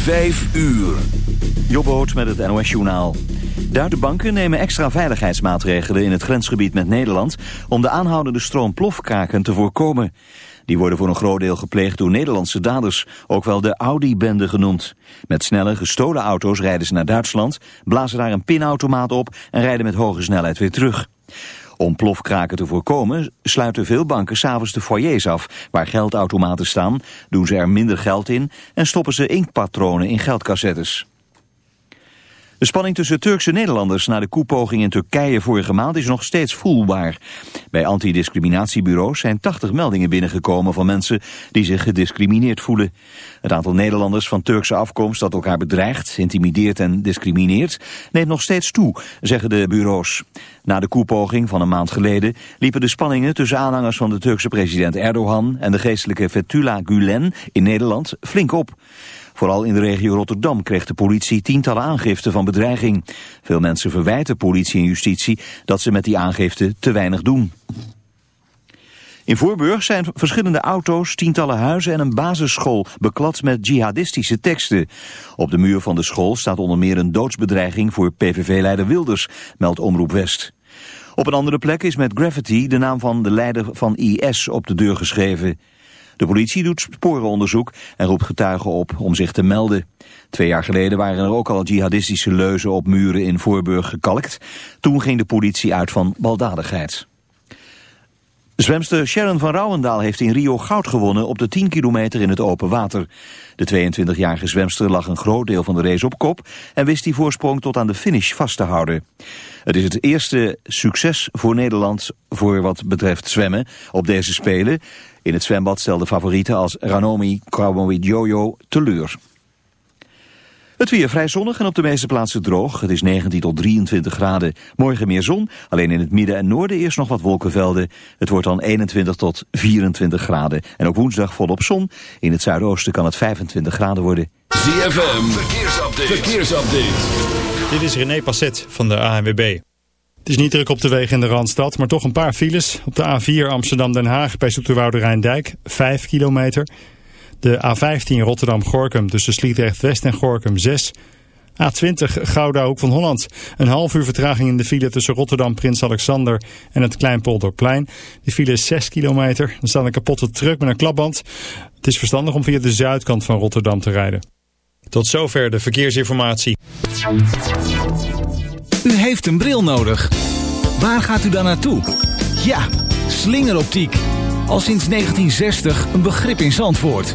Vijf uur. Jobboot met het NOS-journaal. Duitse banken nemen extra veiligheidsmaatregelen in het grensgebied met Nederland... om de aanhoudende stroom plofkraken te voorkomen. Die worden voor een groot deel gepleegd door Nederlandse daders, ook wel de Audi-bende genoemd. Met snelle, gestolen auto's rijden ze naar Duitsland, blazen daar een pinautomaat op en rijden met hoge snelheid weer terug. Om plofkraken te voorkomen sluiten veel banken s'avonds de foyers af... waar geldautomaten staan, doen ze er minder geld in... en stoppen ze inktpatronen in geldcassettes. De spanning tussen Turkse Nederlanders na de koepoging in Turkije vorige maand is nog steeds voelbaar. Bij antidiscriminatiebureaus zijn 80 meldingen binnengekomen van mensen die zich gediscrimineerd voelen. Het aantal Nederlanders van Turkse afkomst dat elkaar bedreigt, intimideert en discrimineert neemt nog steeds toe, zeggen de bureaus. Na de koepoging van een maand geleden liepen de spanningen tussen aanhangers van de Turkse president Erdogan en de geestelijke Fethullah Gulen in Nederland flink op. Vooral in de regio Rotterdam kreeg de politie tientallen aangiften van bedreiging. Veel mensen verwijten politie en justitie dat ze met die aangiften te weinig doen. In Voorburg zijn verschillende auto's, tientallen huizen en een basisschool beklad met jihadistische teksten. Op de muur van de school staat onder meer een doodsbedreiging voor PVV-leider Wilders, meldt Omroep West. Op een andere plek is met graffiti de naam van de leider van IS op de deur geschreven. De politie doet sporenonderzoek en roept getuigen op om zich te melden. Twee jaar geleden waren er ook al jihadistische leuzen op muren in Voorburg gekalkt. Toen ging de politie uit van baldadigheid. Zwemster Sharon van Rouwendaal heeft in Rio goud gewonnen op de 10 kilometer in het open water. De 22-jarige zwemster lag een groot deel van de race op kop en wist die voorsprong tot aan de finish vast te houden. Het is het eerste succes voor Nederland voor wat betreft zwemmen op deze Spelen. In het zwembad stelden favorieten als Ranomi Krabowidjojo teleur. Het weer vrij zonnig en op de meeste plaatsen droog. Het is 19 tot 23 graden. Morgen meer zon, alleen in het midden en noorden eerst nog wat wolkenvelden. Het wordt dan 21 tot 24 graden. En ook woensdag volop zon. In het zuidoosten kan het 25 graden worden. ZFM, verkeersupdate. verkeersupdate. Dit is René Passet van de ANWB. Het is niet druk op de wegen in de Randstad, maar toch een paar files. Op de A4 Amsterdam-Den Haag bij Zoeterwoude Rijndijk, 5 kilometer. De A15 Rotterdam-Gorkum tussen Sliedrecht-West en Gorkum 6. A20 Gouda Hoek van Holland. Een half uur vertraging in de file tussen Rotterdam, Prins Alexander en het Kleinpolderplein. Die file is 6 kilometer. Er staat een kapotte truck met een klapband. Het is verstandig om via de zuidkant van Rotterdam te rijden. Tot zover de verkeersinformatie. U heeft een bril nodig. Waar gaat u dan naartoe? Ja, slingeroptiek. Al sinds 1960 een begrip in Zandvoort.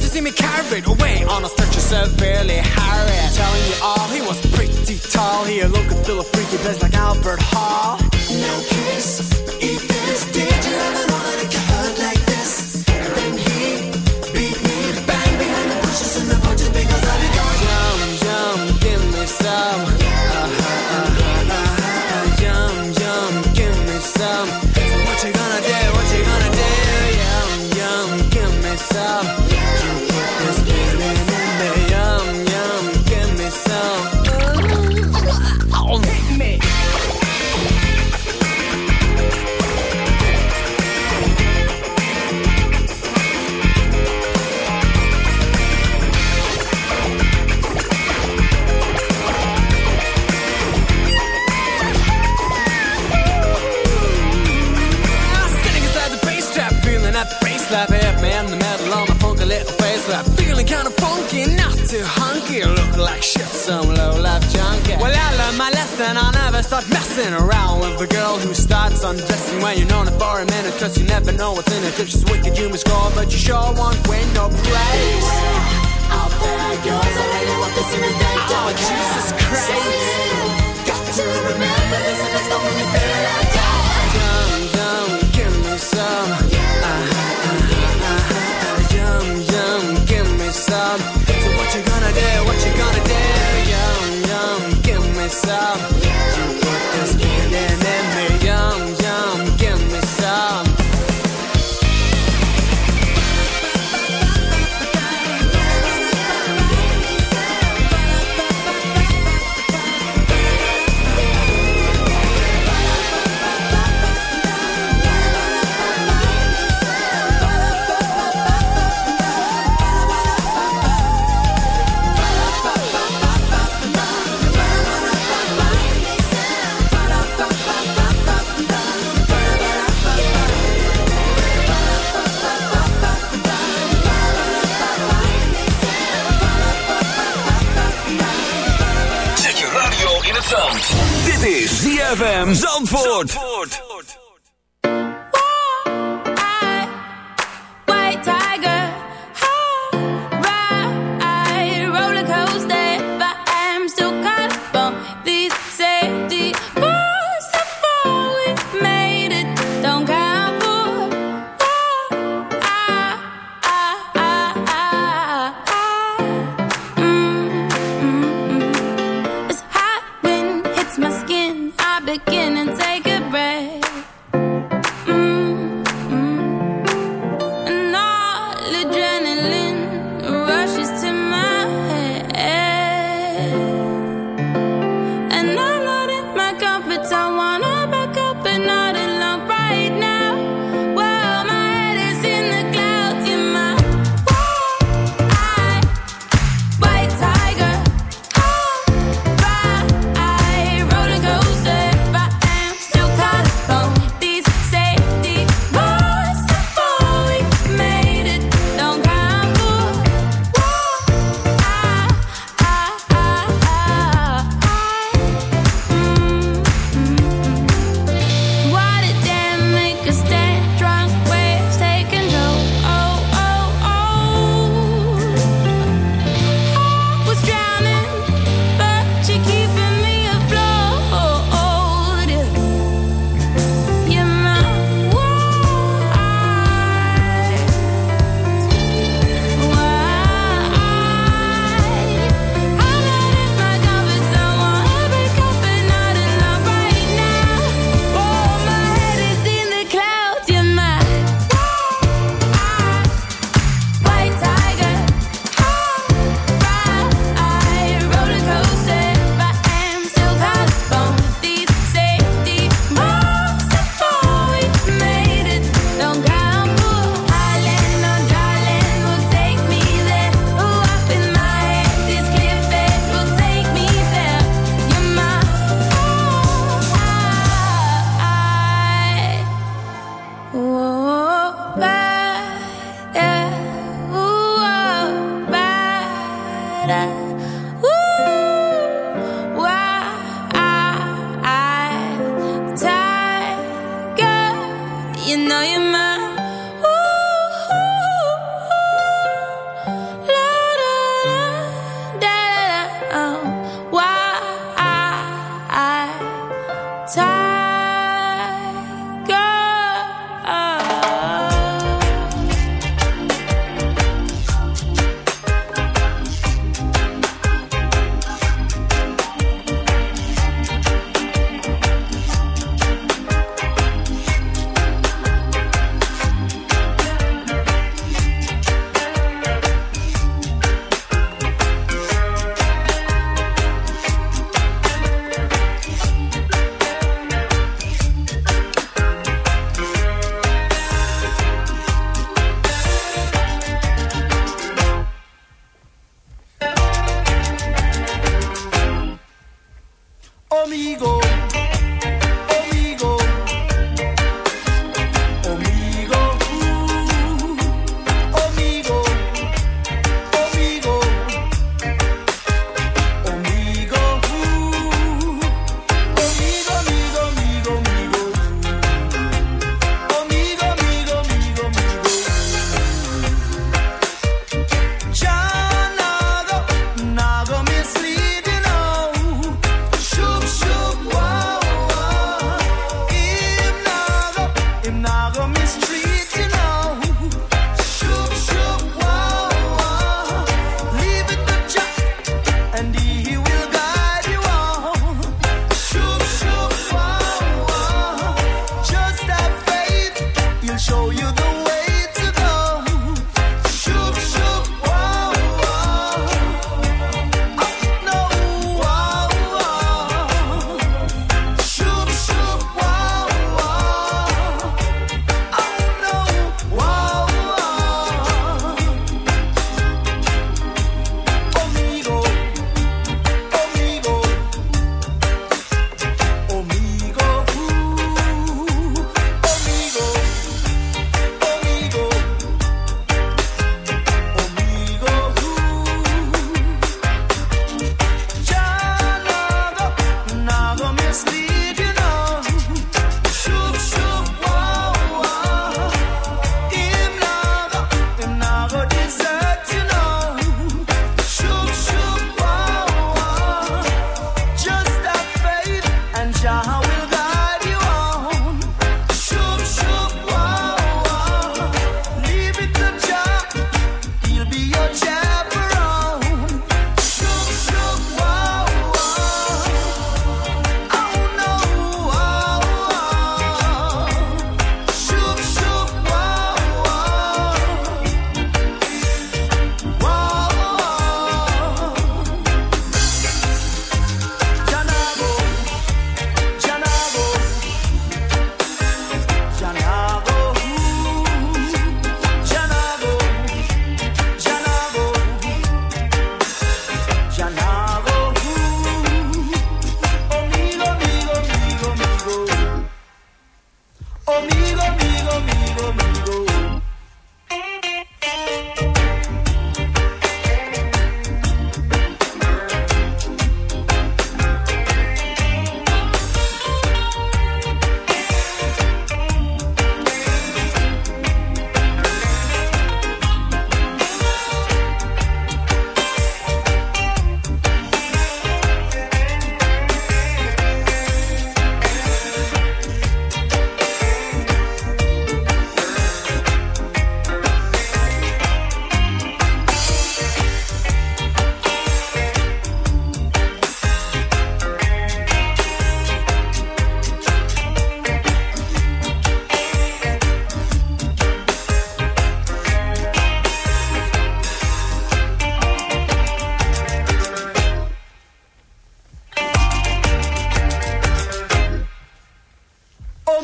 to see me carried away on a stretcher severely harried. Telling you all, he was pretty tall. He looked a little freaky, place like Albert Hall. No kiss, if this, did you ever some low-life junkie. Well, I learned my lesson. I'll never start messing around with a girl who starts undressing when you're known her for a minute. Cause you never know what's in it. If she's wicked, you must call, but you sure won't win no praise. Beware, out there goes a lady with this in the day. Oh, Jesus Christ. Got to remember this, and that's the only thing I. Yum, yum, give me some. Uh, uh, uh, yum, yum, give me some. down.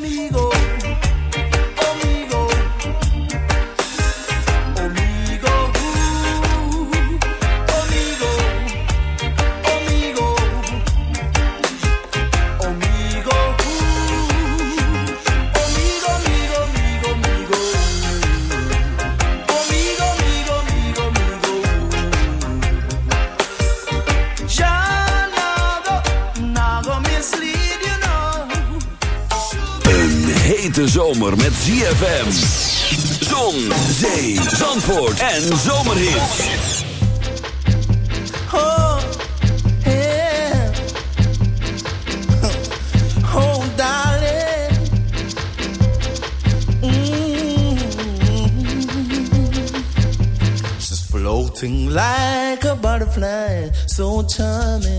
conmigo. ZFM. Zon, zee, zandvoort en zomerhit. Oh, yeah. Oh, darling. Mm -hmm. She's floating like a butterfly, so charming.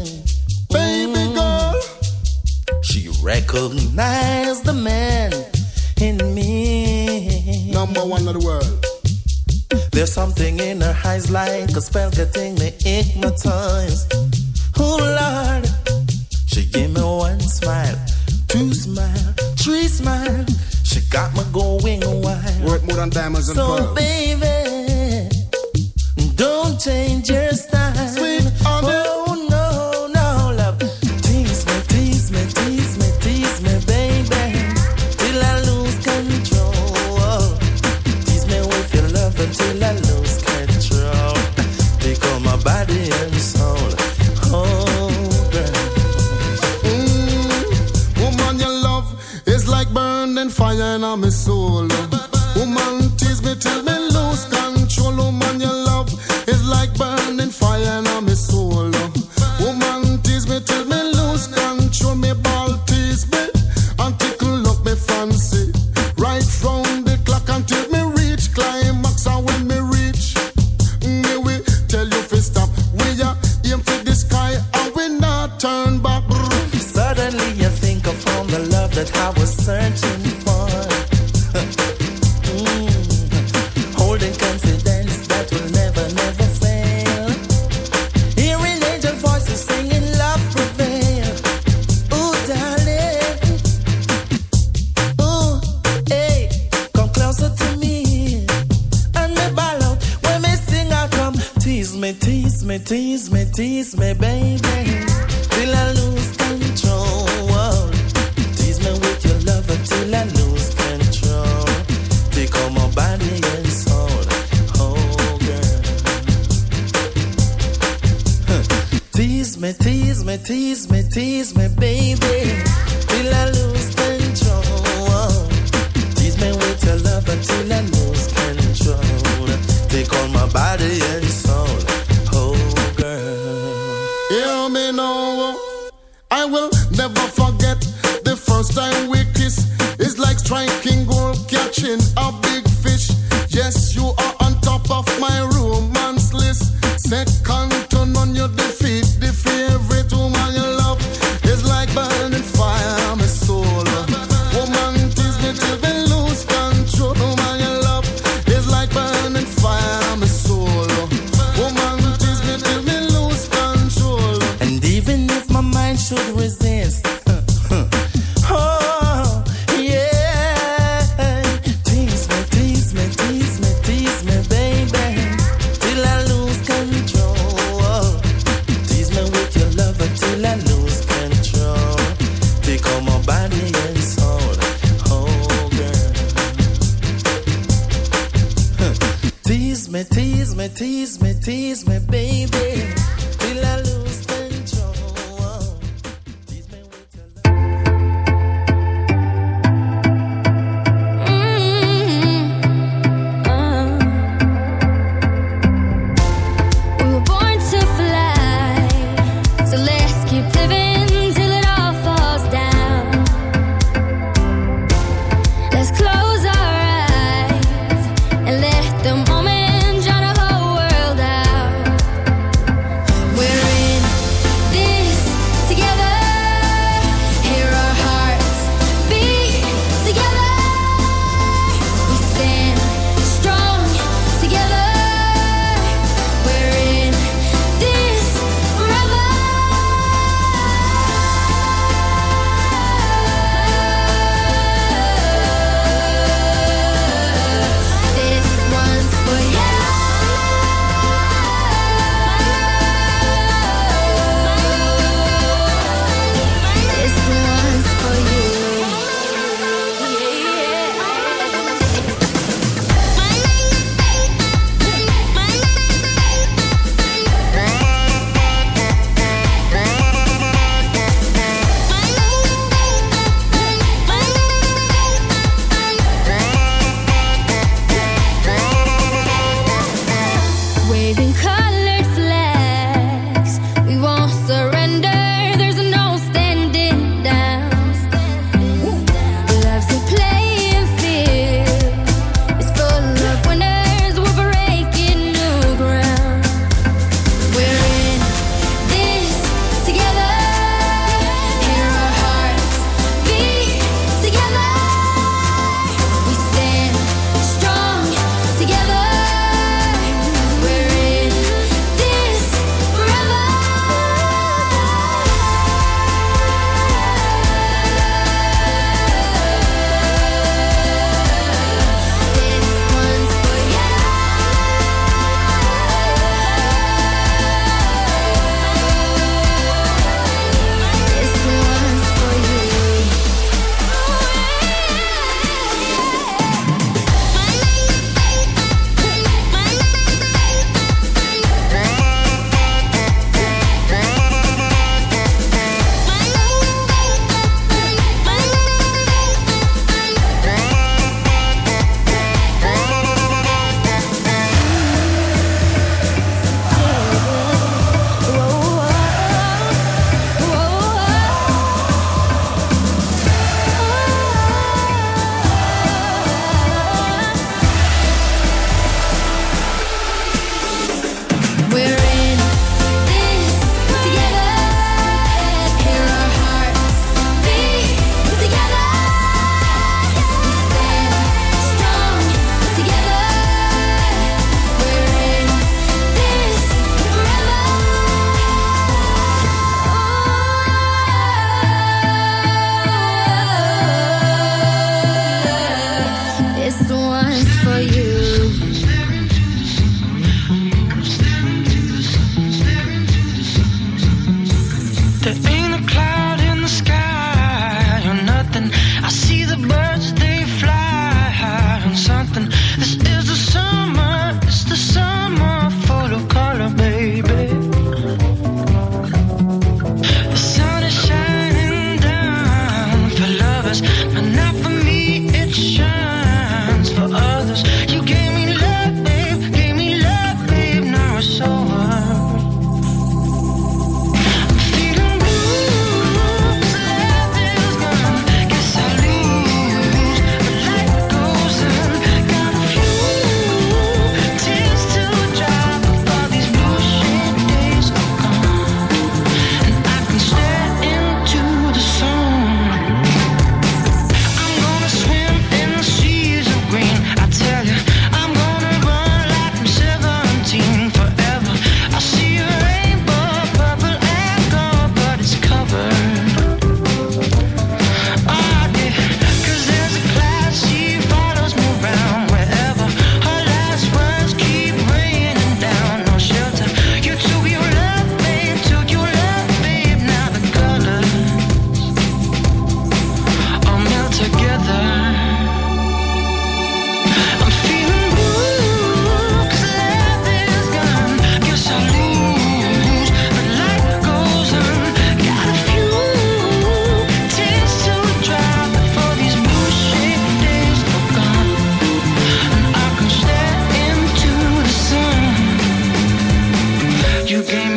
You gave me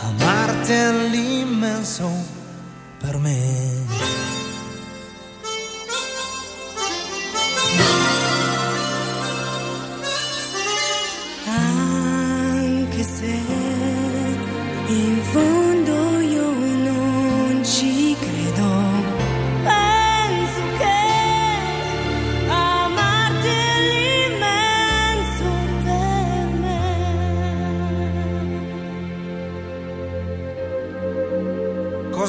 Amarti è l'immenso per me.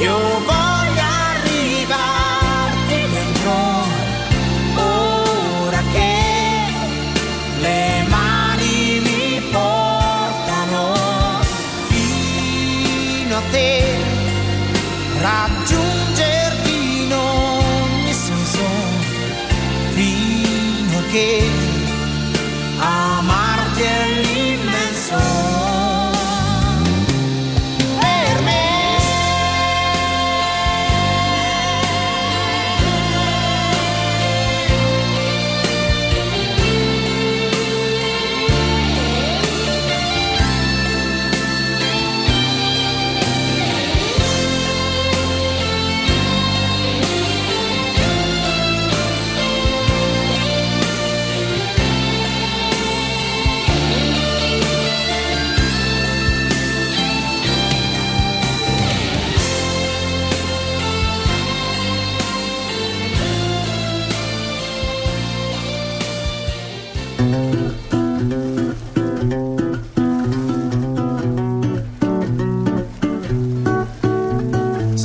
有过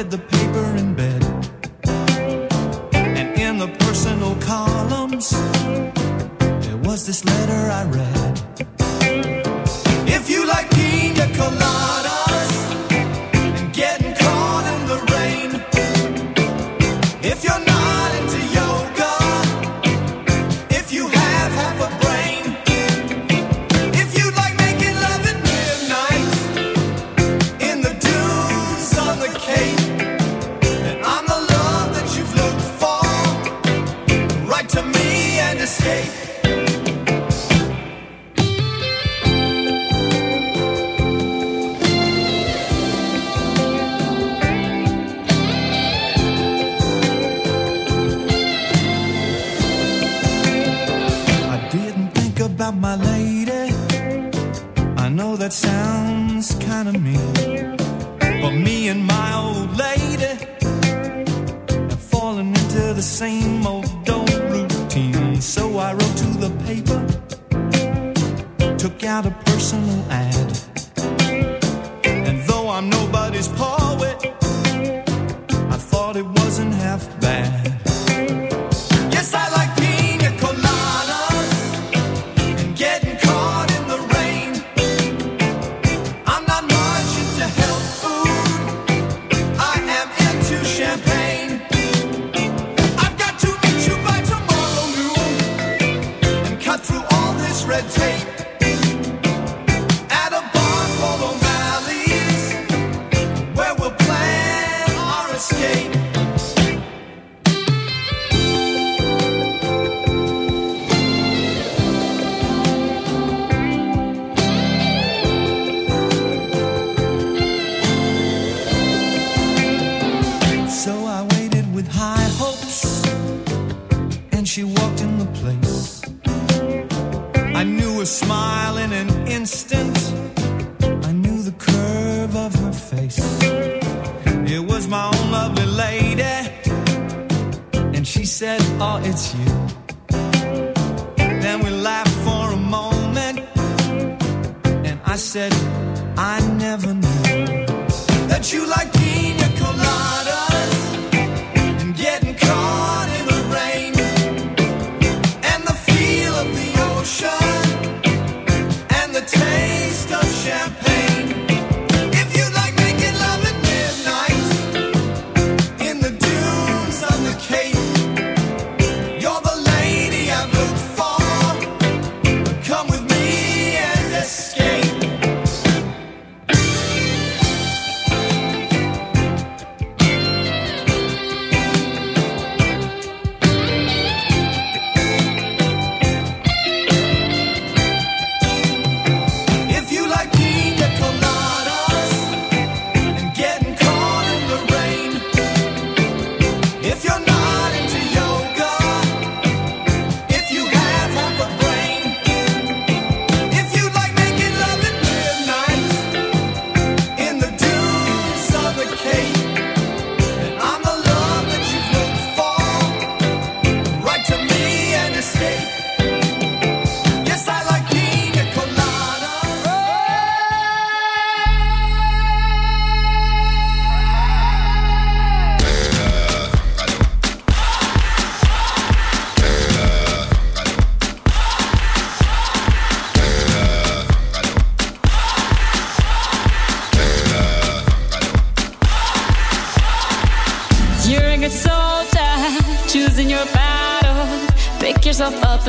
read the paper in bed. And in the personal columns there was this letter I read.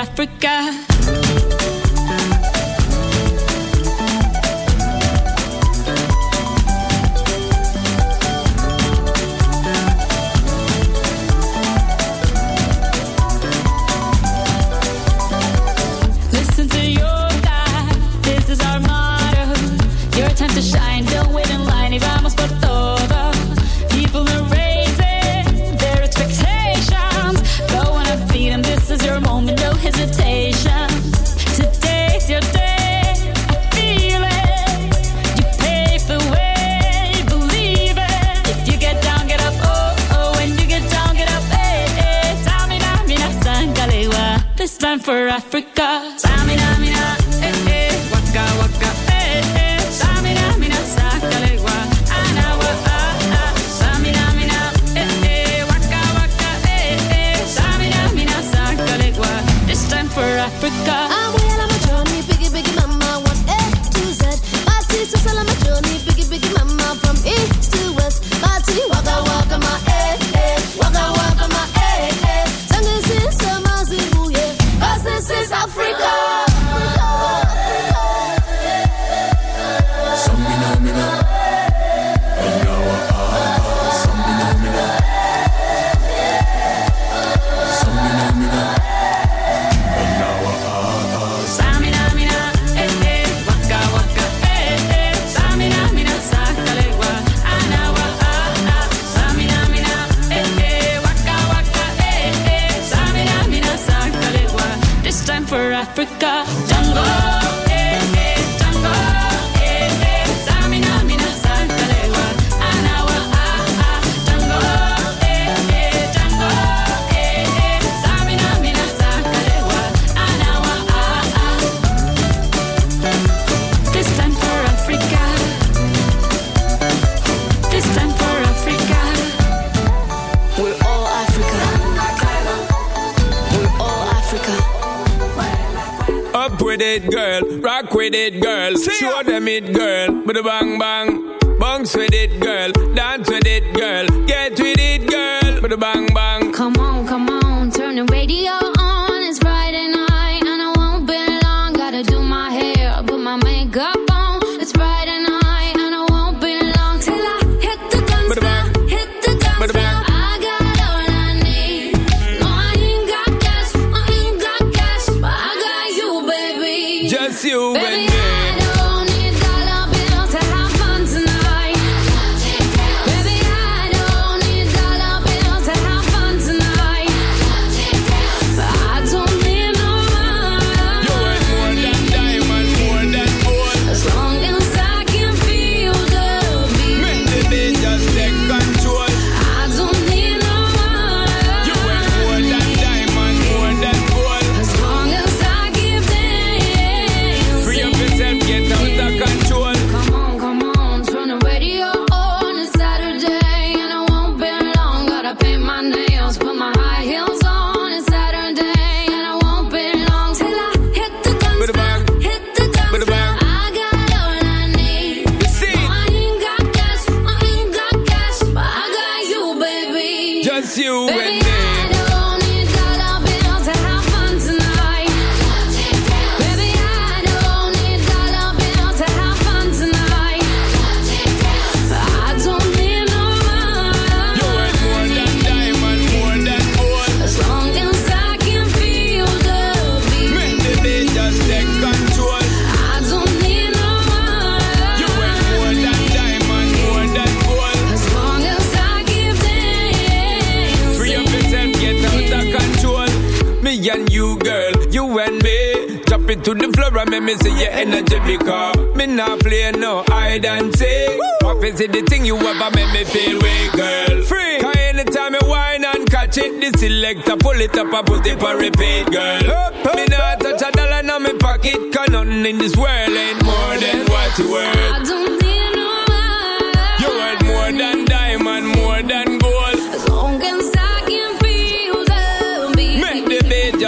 Africa. for Africa. Samina, mina, eh, eh, waka, waka, eh, eh. Samina, mina, sakalewa, anawa, ah, ah. Samina, mina, eh, eh, waka, waka, eh, eh. Samina, mina, sakalewa. This time for Africa. But the